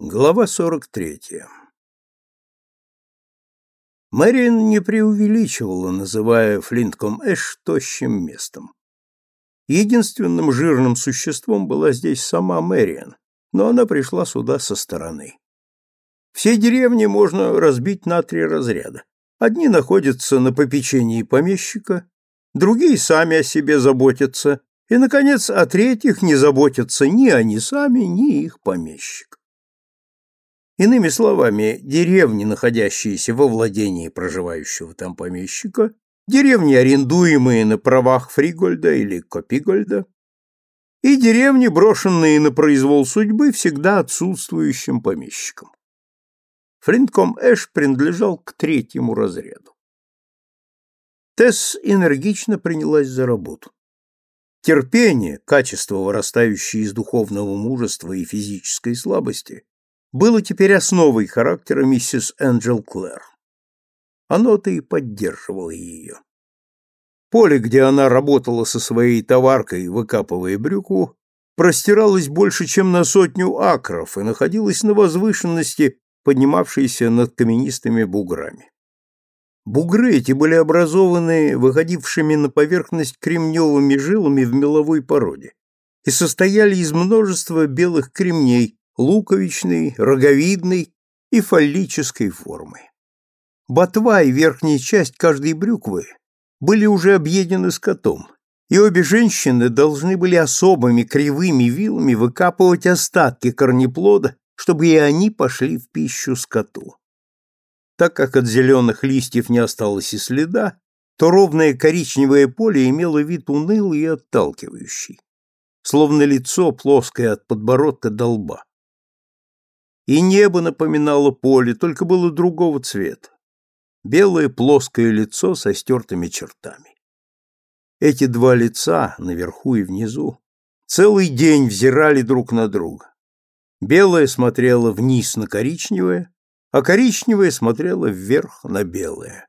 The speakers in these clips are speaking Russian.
Глава 43. Мэриан не преувеличивала, называя Флинтком-Эш тощим местом. Единственным жирным существом была здесь сама Мэриан, но она пришла сюда со стороны. Все деревни можно разбить на три разряда. Одни находятся на попечении помещика, другие сами о себе заботятся, и, наконец, о третьих не заботятся ни они сами, ни их помещик. Иными словами, деревни, находящиеся во владении проживающего там помещика, деревни, арендуемые на правах Фригольда или Копигольда, и деревни, брошенные на произвол судьбы всегда отсутствующим помещикам. Флинтком Эш принадлежал к третьему разряду. Тесс энергично принялась за работу. Терпение, качество, вырастающее из духовного мужества и физической слабости, было теперь основой характера миссис Энджел Клэр. Оно-то и поддерживало ее. Поле, где она работала со своей товаркой, выкапывая брюку, простиралось больше, чем на сотню акров и находилось на возвышенности, поднимавшейся над каменистыми буграми. Бугры эти были образованы выходившими на поверхность кремневыми жилами в меловой породе и состояли из множества белых кремней, луковичной, роговидной и фаллической формы. Ботва и верхняя часть каждой брюквы были уже объедены скотом, и обе женщины должны были особыми кривыми вилами выкапывать остатки корнеплода, чтобы и они пошли в пищу скоту. Так как от зеленых листьев не осталось и следа, то ровное коричневое поле имело вид унылый и отталкивающий, словно лицо плоское от подбородка до лба. И небо напоминало поле, только было другого цвета. Белое плоское лицо со стертыми чертами. Эти два лица, наверху и внизу, целый день взирали друг на друга. Белое смотрело вниз на коричневое, а коричневое смотрело вверх на белое.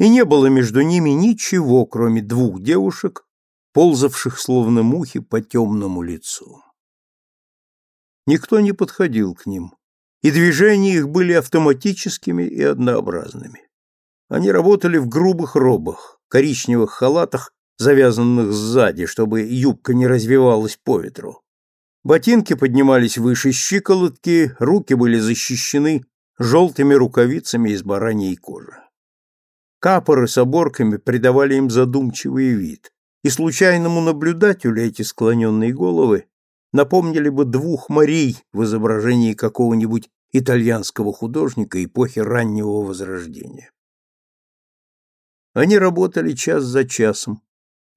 И не было между ними ничего, кроме двух девушек, ползавших словно мухи по темному лицу. Никто не подходил к ним и движения их были автоматическими и однообразными. Они работали в грубых робах, коричневых халатах, завязанных сзади, чтобы юбка не развивалась по ветру. Ботинки поднимались выше щиколотки, руки были защищены желтыми рукавицами из бараньей кожи. Капоры с оборками придавали им задумчивый вид, и случайному наблюдателю эти склоненные головы напомнили бы двух Марий в изображении какого-нибудь итальянского художника эпохи раннего Возрождения. Они работали час за часом,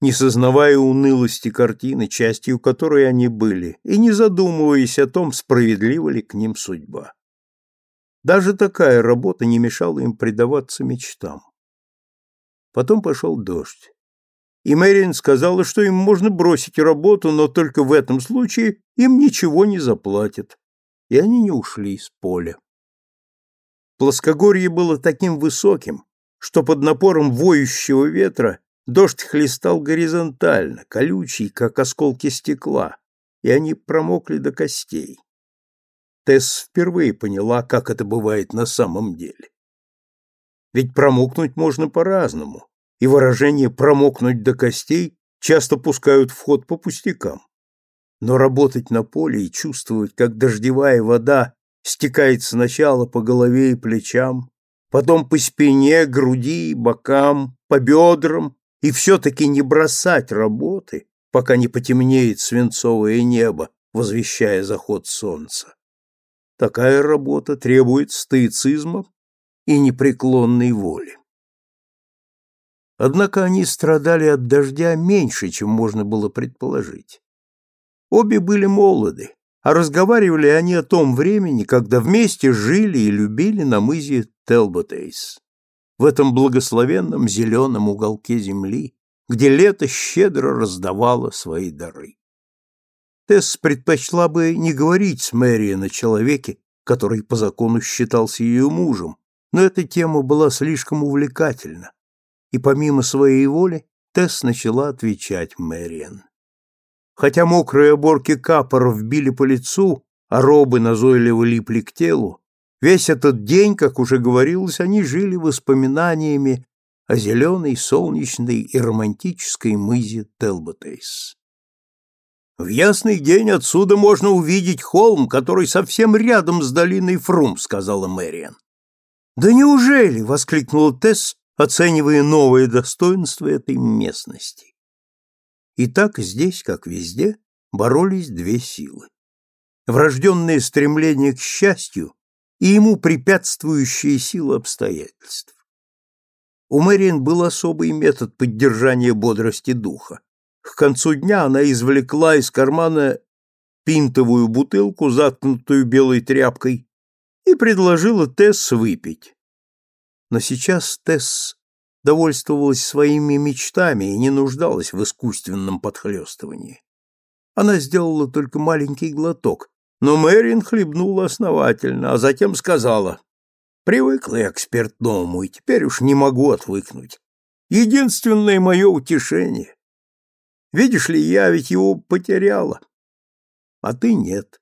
не сознавая унылости картины, частью которой они были, и не задумываясь о том, справедлива ли к ним судьба. Даже такая работа не мешала им предаваться мечтам. Потом пошел дождь и Мэриан сказала, что им можно бросить работу, но только в этом случае им ничего не заплатят, и они не ушли с поля. Плоскогорье было таким высоким, что под напором воющего ветра дождь хлестал горизонтально, колючий, как осколки стекла, и они промокли до костей. Тесс впервые поняла, как это бывает на самом деле. Ведь промокнуть можно по-разному, и выражение «промокнуть до костей» часто пускают в ход по пустякам. Но работать на поле и чувствовать, как дождевая вода стекает сначала по голове и плечам, потом по спине, груди, бокам, по бедрам, и все-таки не бросать работы, пока не потемнеет свинцовое небо, возвещая заход солнца. Такая работа требует стоицизма и непреклонной воли. Однако они страдали от дождя меньше, чем можно было предположить. Обе были молоды, а разговаривали они о том времени, когда вместе жили и любили на мызе Телботейс, в этом благословенном зеленом уголке земли, где лето щедро раздавало свои дары. Тесс предпочла бы не говорить с Мэриан о человеке, который по закону считался ее мужем, но эта тема была слишком увлекательна, и помимо своей воли Тесс начала отвечать Мэриан. Хотя мокрые оборки капоров били по лицу, а робы назойливо липли к телу, весь этот день, как уже говорилось, они жили воспоминаниями о зеленой, солнечной и романтической мызе Телботейс. В ясный день отсюда можно увидеть холм, который совсем рядом с долиной Фрум, сказала Мэриан. Да неужели, воскликнула Тесс, оценивая новые достоинства этой местности. И так здесь, как везде, боролись две силы. Врожденное стремление к счастью и ему препятствующие силы обстоятельств. У Мэриан был особый метод поддержания бодрости духа. К концу дня она извлекла из кармана пинтовую бутылку, заткнутую белой тряпкой, и предложила Тесс выпить. Но сейчас Тесс довольствовалась своими мечтами и не нуждалась в искусственном подхлёстывании. Она сделала только маленький глоток, но Мэрин хлебнула основательно, а затем сказала, «Привыкла я к спиртному, и теперь уж не могу отвыкнуть. Единственное мое утешение Видишь ли, я ведь его потеряла, а ты нет.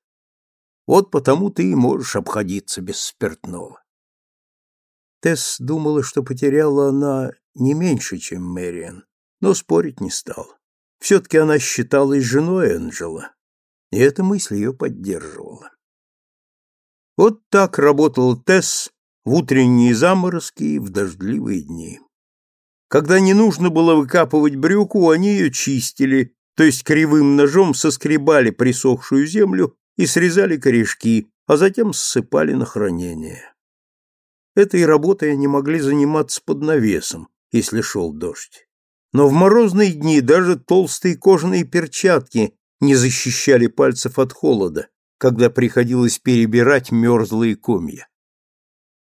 Вот потому ты и можешь обходиться без спиртного. Тесс думала, что потеряла она не меньше, чем Мэриан, но спорить не стала. Все-таки она считалась женой Энджела, и эта мысль ее поддерживала. Вот так работал Тесс в утренние заморозки и в дождливые дни. Когда не нужно было выкапывать брюку, они ее чистили, то есть кривым ножом соскребали присохшую землю и срезали корешки, а затем ссыпали на хранение. Этой работой они могли заниматься под навесом, если шел дождь. Но в морозные дни даже толстые кожаные перчатки не защищали пальцев от холода, когда приходилось перебирать мерзлые комья.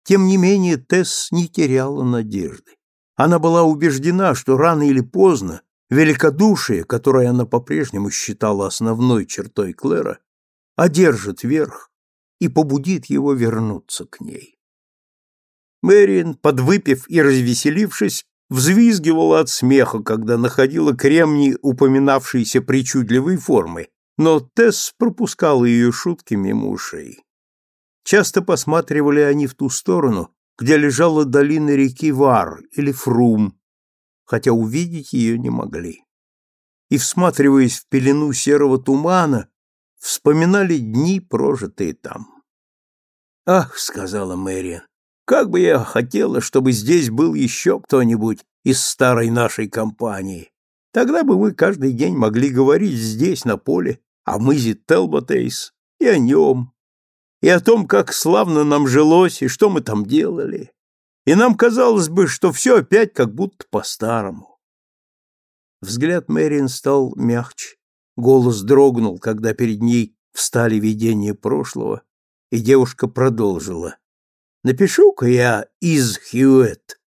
Тем не менее Тесс не теряла надежды. Она была убеждена, что рано или поздно великодушие, которое она по-прежнему считала основной чертой Клэра, одержит верх и побудит его вернуться к ней. Мэриан, подвыпив и развеселившись, взвизгивала от смеха, когда находила кремний упоминавшейся причудливой формы, но Тесс пропускала ее шутки мимо ушей. Часто посматривали они в ту сторону, где лежала долина реки Вар или Фрум, хотя увидеть ее не могли. И, всматриваясь в пелену серого тумана, вспоминали дни, прожитые там. «Ах», — сказала Мэриан, — «как бы я хотела, чтобы здесь был еще кто-нибудь из старой нашей компании. Тогда бы мы каждый день могли говорить здесь, на поле, о мызе Телботейс и о нем, и о том, как славно нам жилось и что мы там делали. И нам казалось бы, что все опять как будто по-старому. Взгляд Мэрин стал мягче, голос дрогнул, когда перед ней встали видения прошлого, и девушка продолжила. «Напишу-ка я из Хьюэт.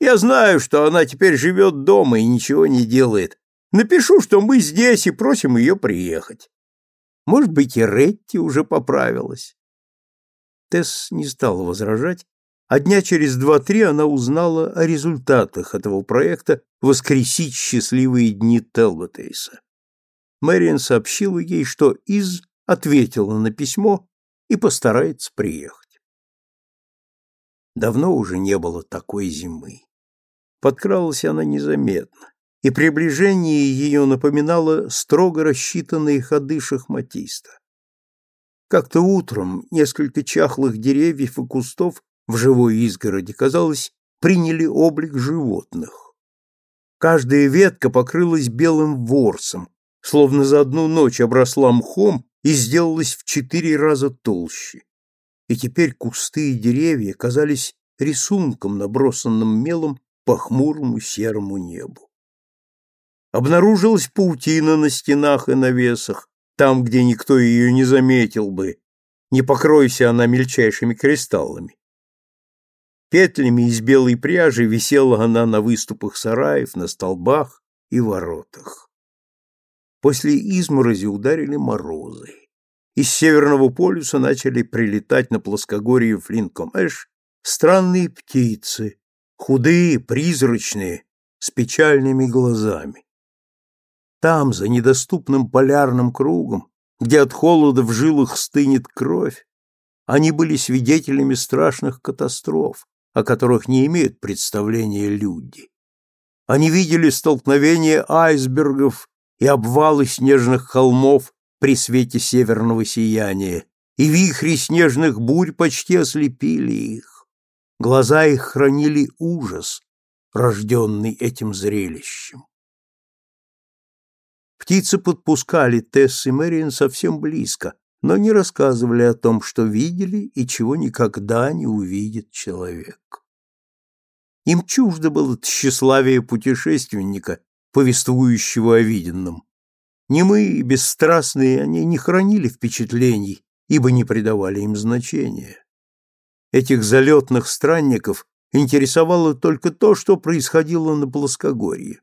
Я знаю, что она теперь живет дома и ничего не делает. Напишу, что мы здесь и просим ее приехать. Может быть, и Ретти уже поправилась. Тесс не стала возражать, а дня через два-три она узнала о результатах этого проекта «Воскресить счастливые дни Телботейса». Мэриан сообщила ей, что Из ответила на письмо и постарается приехать. Давно уже не было такой зимы. Подкралась она незаметно, и приближение ее напоминало строго рассчитанные ходы шахматиста. Как-то утром несколько чахлых деревьев и кустов в живой изгороди, казалось, приняли облик животных. Каждая ветка покрылась белым ворсом, словно за одну ночь обросла мхом и сделалась в четыре раза толще. И теперь кусты и деревья казались рисунком, набросанным мелом по хмурому серому небу. Обнаружилась паутина на стенах и навесах, там, где никто ее не заметил бы, не покройся она мельчайшими кристаллами. Петлями из белой пряжи висела она на выступах сараев, на столбах и воротах. После изморози ударили морозы. Из Северного полюса начали прилетать на плоскогорье Флинком-Эш странные птицы, худые, призрачные, с печальными глазами. Там, за недоступным полярным кругом, где от холода в жилах стынет кровь, они были свидетелями страшных катастроф, о которых не имеют представления люди. Они видели столкновение айсбергов и обвалы снежных холмов при свете северного сияния, и вихри снежных бурь почти ослепили их. Глаза их хранили ужас, рожденный этим зрелищем. Птицы подпускали Тесс и Мэриан совсем близко, но не рассказывали о том, что видели и чего никогда не увидит человек. Им чуждо было тщеславие путешественника, повествующего о виденном. Немые и бесстрастные они не хранили впечатлений, ибо не придавали им значения. Этих залетных странников интересовало только то, что происходило на плоскогорье.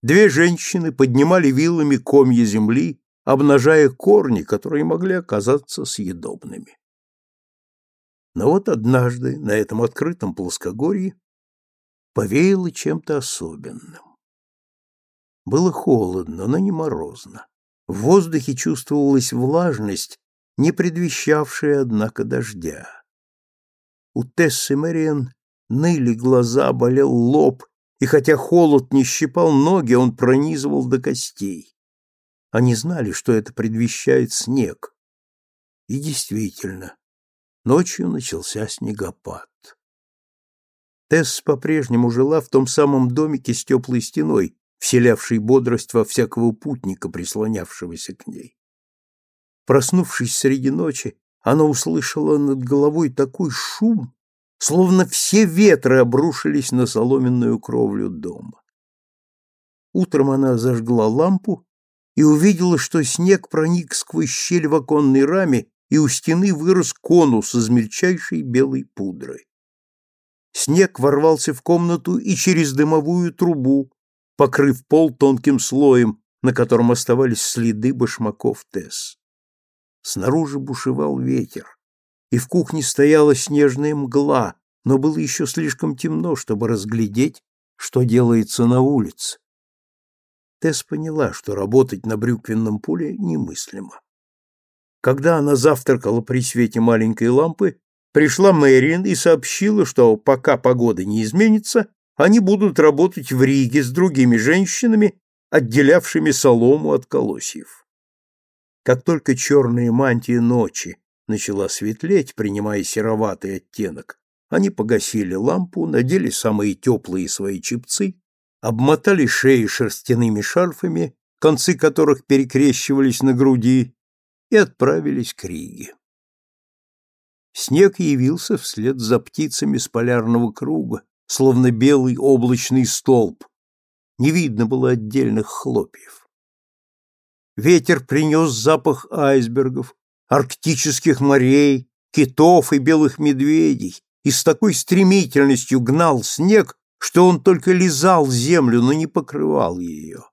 Две женщины поднимали вилами комья земли, обнажая корни, которые могли оказаться съедобными. Но вот однажды на этом открытом плоскогорье повеяло чем-то особенным. Было холодно, но не морозно. В воздухе чувствовалась влажность, не предвещавшая, однако, дождя. У Тессы Мэриан ныли глаза, болел лоб, и хотя холод не щипал ноги, он пронизывал до костей. Они знали, что это предвещает снег. И действительно, ночью начался снегопад. Тесс по-прежнему жила в том самом домике с теплой стеной, вселявшей бодрость во всякого путника, прислонявшегося к ней. Проснувшись среди ночи, она услышала над головой такой шум, словно все ветры обрушились на соломенную кровлю дома. Утром она зажгла лампу и увидела, что снег проник сквозь щель в оконной раме, и у стены вырос конус из мельчайшей белой пудры. Снег ворвался в комнату и через дымовую трубу, покрыв пол тонким слоем, на котором оставались следы башмаков Тесс. Снаружи бушевал ветер и в кухне стояла снежная мгла, но было еще слишком темно, чтобы разглядеть, что делается на улице. Тесс поняла, что работать на брюквенном поле немыслимо. Когда она завтракала при свете маленькой лампы, пришла Мэриан и сообщила, что пока погода не изменится, они будут работать в Риге с другими женщинами, отделявшими солому от колосьев. Как только черная мантия ночи начала светлеть, принимая сероватый оттенок, они погасили лампу, надели самые теплые свои чепцы, обмотали шеи шерстяными шарфами, концы которых перекрещивались на груди, и отправились к Риге. Снег явился вслед за птицами с полярного круга, словно белый облачный столб. Не видно было отдельных хлопьев. Ветер принес запах айсбергов, арктических морей, китов и белых медведей, и с такой стремительностью гнал снег, что он только лизал землю, но не покрывал ее.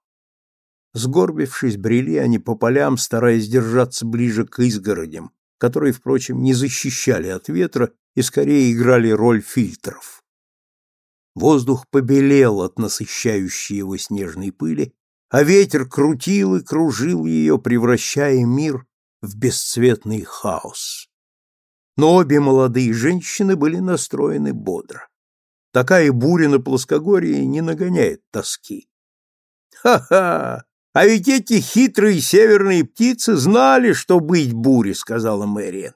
Сгорбившись, брели они по полям, стараясь держаться ближе к изгородям, которые, впрочем, не защищали от ветра и скорее играли роль фильтров. Воздух побелел от насыщающей его снежной пыли, а ветер крутил и кружил ее, превращая мир в бесцветный хаос. Но обе молодые женщины были настроены бодро. Такая буря на плоскогорье не нагоняет тоски. «Ха-ха! А ведь эти хитрые северные птицы знали, что быть бурей», — сказала Мэриан.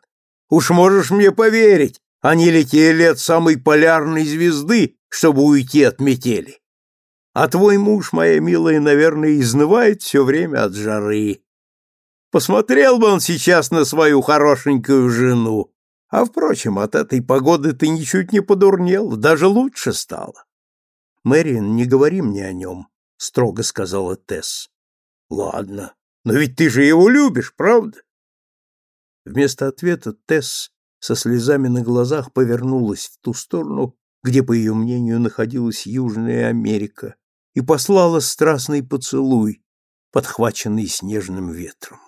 «Уж можешь мне поверить, они летели от самой полярной звезды, чтобы уйти от метели. А твой муж, моя милая, наверное, изнывает все время от жары. Посмотрел бы он сейчас на свою хорошенькую жену. А, впрочем, от этой погоды ты ничуть не подурнел, даже лучше стало. Мэриан, не говори мне о нем, — строго сказала Тесс. Ладно, но ведь ты же его любишь, правда? Вместо ответа Тесс со слезами на глазах повернулась в ту сторону, где, по ее мнению, находилась Южная Америка, и послала страстный поцелуй, подхваченный снежным ветром.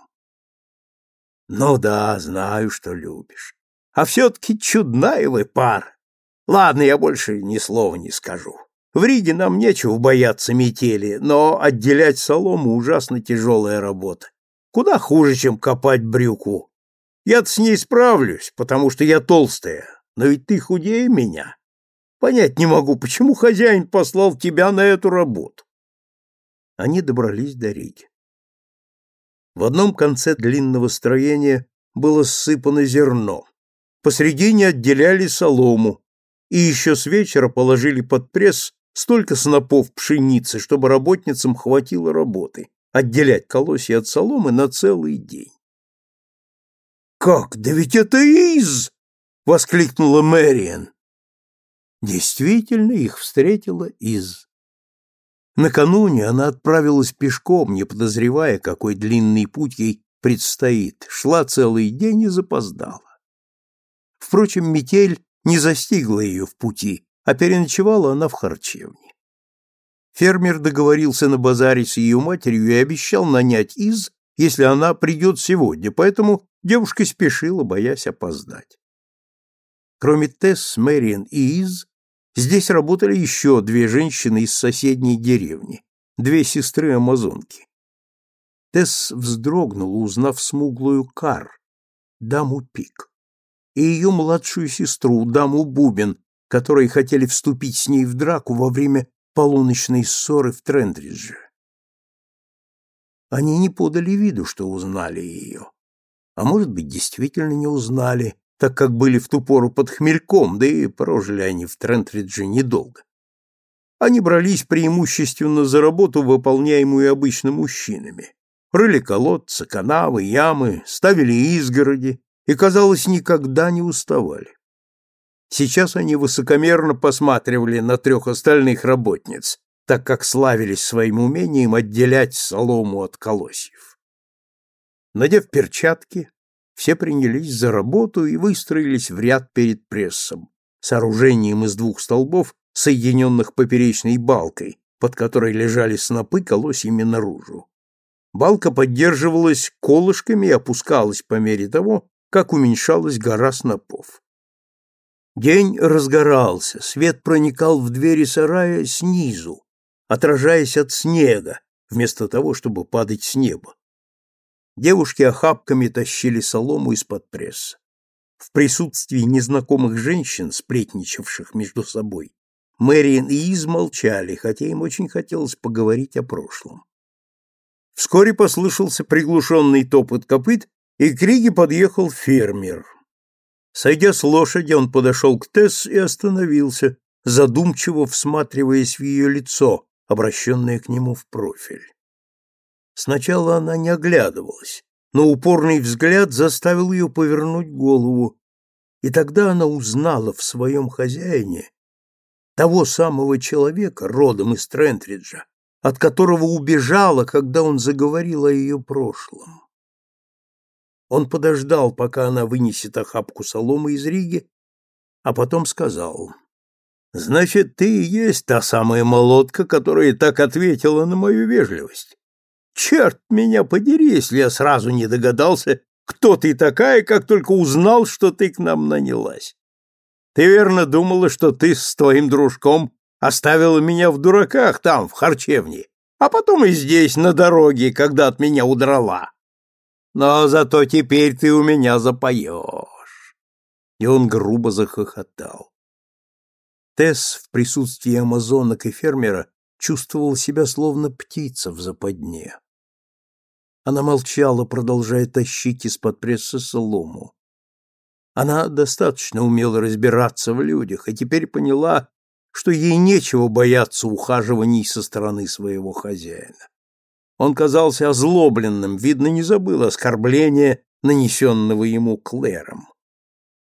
Ну да, знаю, что любишь. А все-таки чудная вы пара. Ладно, я больше ни слова не скажу. В Риге нам нечего бояться метели, но отделять солому ужасно тяжелая работа. Куда хуже, чем копать брюку. Я-то с ней справлюсь, потому что я толстая, но ведь ты худее меня. Понять не могу, почему хозяин послал тебя на эту работу. Они добрались до Риги. В одном конце длинного строения было ссыпано зерно. Посредине отделяли солому, и еще с вечера положили под пресс столько снопов пшеницы, чтобы работницам хватило работы отделять колосья от соломы на целый день. «Как? Да ведь это из!» — воскликнула Мэриан. Действительно, их встретила из. Накануне она отправилась пешком, не подозревая, какой длинный путь ей предстоит, шла целый день и запоздала. Впрочем, метель не застигла ее в пути, а переночевала она в харчевне. Фермер договорился на базаре с ее матерью и обещал нанять Из, если она придет сегодня, поэтому девушка спешила, боясь опоздать. Кроме Тесс, Мэриан и Из, здесь работали еще две женщины из соседней деревни, две сестры-амазонки. Тесс вздрогнула, узнав смуглую Кар, даму Пик и ее младшую сестру, даму Бубен, которые хотели вступить с ней в драку во время полуночной ссоры в Трендридже. Они не подали виду, что узнали ее. А может быть, действительно не узнали, так как были в ту пору под хмельком, да и прожили они в Трентридже недолго. Они брались преимущественно за работу, выполняемую обычно мужчинами. Рыли колодцы, канавы, ямы, ставили изгороди, и, казалось, никогда не уставали. Сейчас они высокомерно посматривали на трех остальных работниц, так как славились своим умением отделять солому от колосьев. Надев перчатки, все принялись за работу и выстроились в ряд перед прессом, сооружением из двух столбов, соединенных поперечной балкой, под которой лежали снопы колосьями наружу. Балка поддерживалась колышками и опускалась по мере того, как уменьшалась гора снопов. День разгорался, свет проникал в двери сарая снизу, отражаясь от снега, вместо того, чтобы падать с неба. Девушки охапками тащили солому из-под пресса. В присутствии незнакомых женщин, сплетничавших между собой, Мэриан и Из молчали, хотя им очень хотелось поговорить о прошлом. Вскоре послышался приглушенный топот копыт, и к Риге подъехал фермер. Сойдя с лошади, он подошел к Тесс и остановился, задумчиво всматриваясь в ее лицо, обращенное к нему в профиль. Сначала она не оглядывалась, но упорный взгляд заставил ее повернуть голову, и тогда она узнала в своем хозяине того самого человека, родом из Трентриджа, от которого убежала, когда он заговорил о ее прошлом. Он подождал, пока она вынесет охапку соломы из Риги, а потом сказал, «Значит, ты и есть та самая молотка, которая так ответила на мою вежливость. Черт меня подери, если я сразу не догадался, кто ты такая, как только узнал, что ты к нам нанялась. Ты верно думала, что ты с твоим дружком оставила меня в дураках там, в харчевне, а потом и здесь, на дороге, когда от меня удрала но зато теперь ты у меня запоешь. И он грубо захохотал. Тесс в присутствии амазонок и фермера чувствовал себя словно птица в западне. Она молчала, продолжая тащить из-под пресса солому. Она достаточно умела разбираться в людях, и теперь поняла, что ей нечего бояться ухаживаний со стороны своего хозяина. Он казался озлобленным, видно, не забыл оскорбления, нанесенного ему Клэром.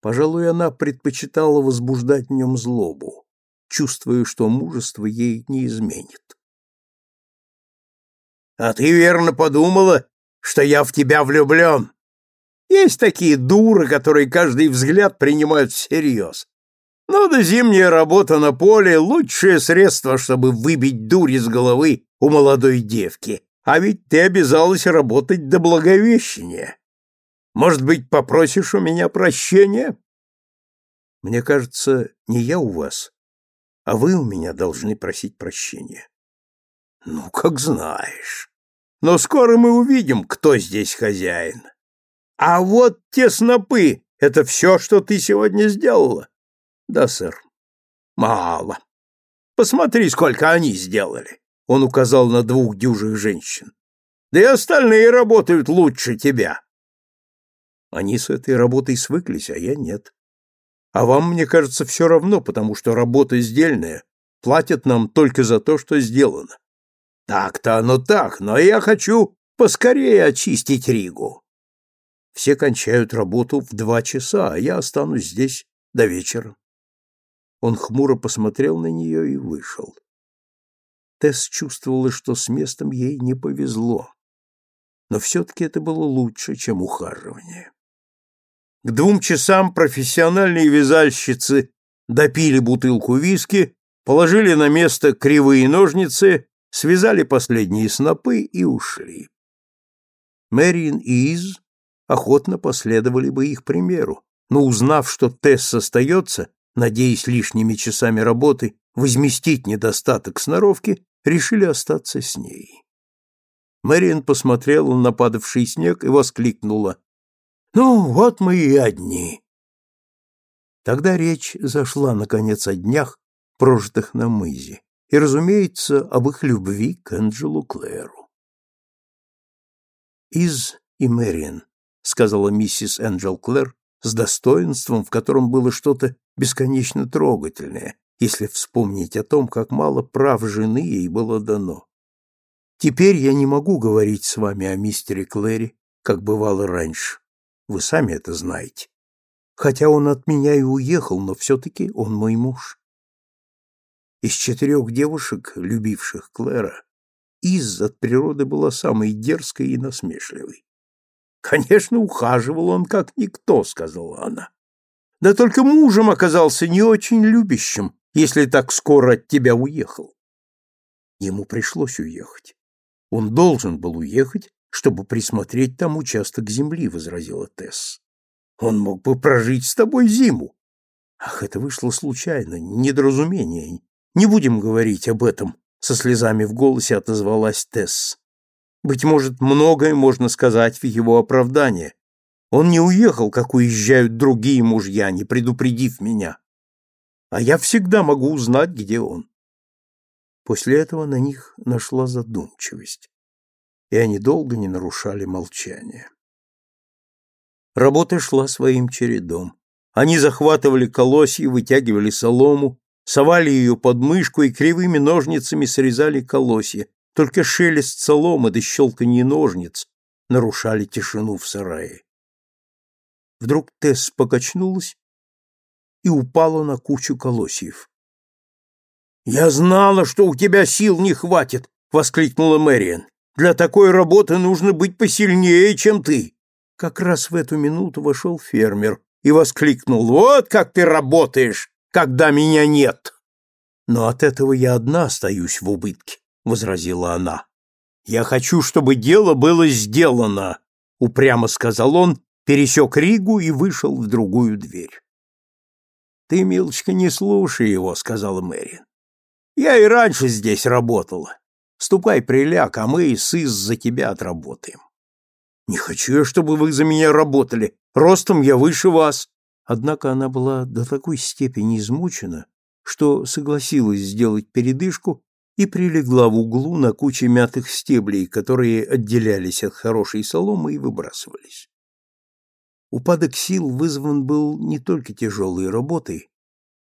Пожалуй, она предпочитала возбуждать в нем злобу, чувствуя, что мужество ей не изменит. «А ты верно подумала, что я в тебя влюблен? Есть такие дуры, которые каждый взгляд принимают всерьез. Но да зимняя работа на поле — лучшее средство, чтобы выбить дурь из головы у молодой девки, а ведь ты обязалась работать до Благовещения. Может быть, попросишь у меня прощения? Мне кажется, не я у вас, а вы у меня должны просить прощения. Ну, как знаешь. но скоро мы увидим, кто здесь хозяин. А вот те снопы — это все, что ты сегодня сделала? Да, сэр. Мало. Посмотри, сколько они сделали. Он указал на двух дюжих женщин. Да и остальные работают лучше тебя. Они с этой работой свыклись, а я нет. А вам, мне кажется, все равно, потому что работа сдельная, платят нам только за то, что сделано. Так-то оно так, но я хочу поскорее очистить Ригу. Все кончают работу в два часа, а я останусь здесь до вечера. Он хмуро посмотрел на нее и вышел. Тесс чувствовала, что с местом ей не повезло. Но все-таки это было лучше, чем ухаживание. К двум часам профессиональные вязальщицы допили бутылку виски, положили на место кривые ножницы, связали последние снопы и ушли. Мэриин и Из охотно последовали бы их примеру, но узнав, что Тесс остается, надеясь лишними часами работы возместить недостаток сноровки, решили остаться с ней. Мэриан посмотрела на падавший снег и воскликнула. «Ну, вот мы и одни». Тогда речь зашла, наконец, о днях, прожитых на мызе, и, разумеется, об их любви к Энджелу Клэру. «Из и Мэриан», — сказала миссис Энджел Клэр с достоинством, в котором было что-то бесконечно трогательное, если вспомнить о том, как мало прав жены ей было дано. Теперь я не могу говорить с вами о мистере Клэри, как бывало раньше. Вы сами это знаете. Хотя он от меня и уехал, но все-таки он мой муж. Из четырех девушек, любивших Клэра, Из от природы была самой дерзкой и насмешливой. «Конечно, ухаживал он как никто», — сказала она. «Да только мужем оказался не очень любящим, если так скоро от тебя уехал». Ему пришлось уехать. Он должен был уехать, чтобы присмотреть там участок земли, возразила Тесс. Он мог бы прожить с тобой зиму. Ах, это вышло случайно, недоразумение. Не будем говорить об этом, со слезами в голосе отозвалась Тесс. Быть может, многое можно сказать в его оправдание. Он не уехал, как уезжают другие мужья, не предупредив меня. А я всегда могу узнать, где он. После этого на них нашла задумчивость, и они долго не нарушали молчание. Работа шла своим чередом. Они захватывали колосья, вытягивали солому, совали ее под мышку и кривыми ножницами срезали колосья. Только шелест соломы да щелканье ножниц нарушали тишину в сарае. Вдруг Тесс покачнулась и упала на кучу колосьев. «Я знала, что у тебя сил не хватит!» — воскликнула Мэриан. «Для такой работы нужно быть посильнее, чем ты!» Как раз в эту минуту вошел фермер и воскликнул. «Вот как ты работаешь, когда меня нет!» «Но от этого я одна остаюсь в убытке», — возразила она. «Я хочу, чтобы дело было сделано», — упрямо сказал он, пересек Ригу и вышел в другую дверь. «Ты, милочка, не слушай его», — сказала Мэриан. Я и раньше здесь работала. Ступай, приляг, а мы и сыс за тебя отработаем. Не хочу я, чтобы вы за меня работали. Ростом я выше вас. Однако она была до такой степени измучена, что согласилась сделать передышку и прилегла в углу на куче мятых стеблей, которые отделялись от хорошей соломы и выбрасывались. Упадок сил вызван был не только тяжелой работой,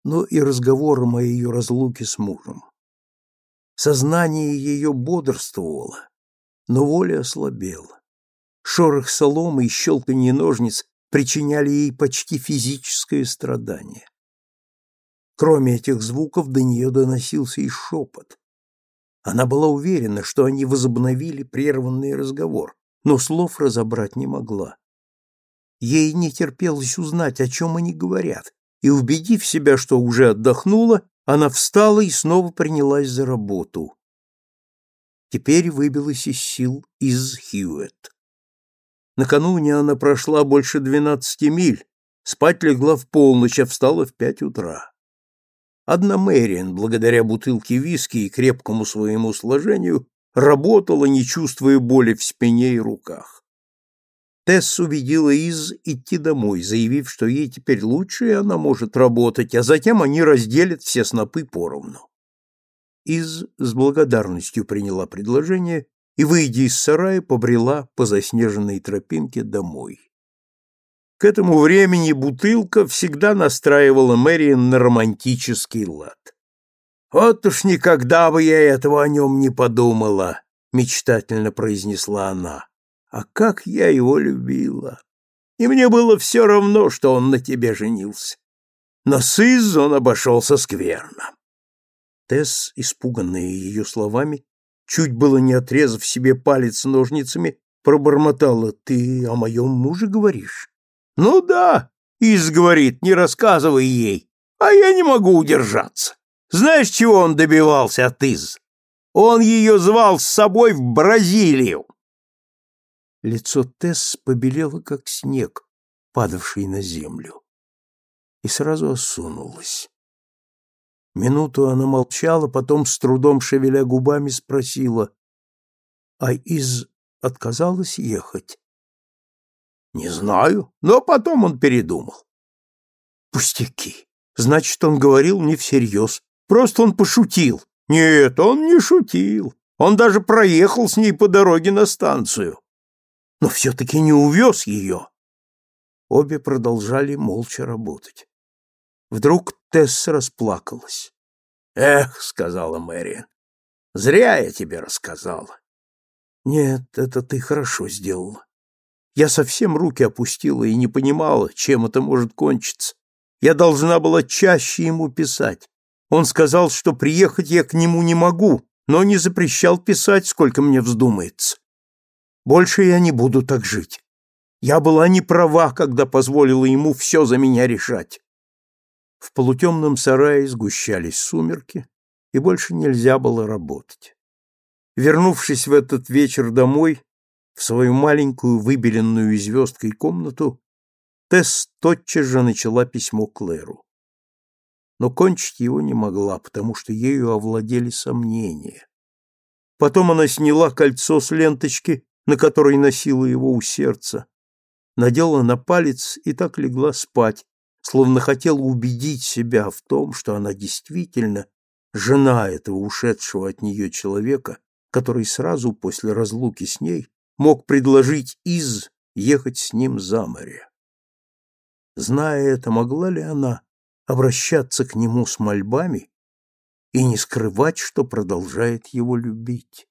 но и разговором о ее разлуке с мужем. Сознание ее бодрствовало, но воля ослабела. Шорох соломы и щелканье ножниц причиняли ей почти физическое страдание. Кроме этих звуков до нее доносился и шепот. Она была уверена, что они возобновили прерванный разговор, но слов разобрать не могла. Ей не терпелось узнать, о чем они говорят, и, убедив себя, что уже отдохнула, она встала и снова принялась за работу. Теперь выбилась из сил из Хьюэт. Накануне она прошла больше двенадцати миль, спать легла в полночь, а встала в пять утра. Одна Мэриан, благодаря бутылке виски и крепкому своему сложению, работала, не чувствуя боли в спине и руках. Тесс убедила Из идти домой, заявив, что ей теперь лучше, и она может работать, а затем они разделят все снопы поровну. Из с благодарностью приняла предложение и, выйдя из сарая, побрела по заснеженной тропинке домой. К этому времени бутылка всегда настраивала Мэриан на романтический лад. «Вот уж никогда бы я этого о нем не подумала», — мечтательно произнесла она. «А как я его любила! И мне было все равно, что он на тебе женился. Но с Из он обошелся скверно». Тесс, испуганная ее словами, чуть было не отрезав себе палец ножницами, пробормотала. «Ты о моем муже говоришь?» Ну да, Из говорит, не рассказывай ей, а я не могу удержаться. Знаешь, чего он добивался от Из? Он ее звал с собой в Бразилию. Лицо Тесс побелело, как снег, падавший на землю, и сразу осунулось. Минуту она молчала, потом, с трудом шевеля губами, спросила, а Из отказалась ехать? Не знаю, но потом он передумал. Пустяки. Значит, он говорил не всерьез. Просто он пошутил. Нет, он не шутил. Он даже проехал с ней по дороге на станцию. Но все-таки не увез ее. Обе продолжали молча работать. Вдруг Тесса расплакалась. «Эх», — сказала Мэриан, — «зря я тебе рассказала». «Нет, это ты хорошо сделала. Я совсем руки опустила и не понимала, чем это может кончиться. Я должна была чаще ему писать. Он сказал, что приехать я к нему не могу, но не запрещал писать, сколько мне вздумается. Больше я не буду так жить. Я была не права, когда позволила ему все за меня решать. В полутемном сарае сгущались сумерки, и больше нельзя было работать. Вернувшись в этот вечер домой, в свою маленькую выбеленную звездкой комнату, Тесс тотчас же начала письмо Клэру. Но кончить его не могла, потому что ею овладели сомнения. Потом она сняла кольцо с ленточки, на которой носила его у сердца, надела на палец и так легла спать, словно хотела убедить себя в том, что она действительно жена этого ушедшего от нее человека, который сразу после разлуки с ней мог предложить Из ехать с ним за море. Зная это, могла ли она обращаться к нему с мольбами и не скрывать, что продолжает его любить?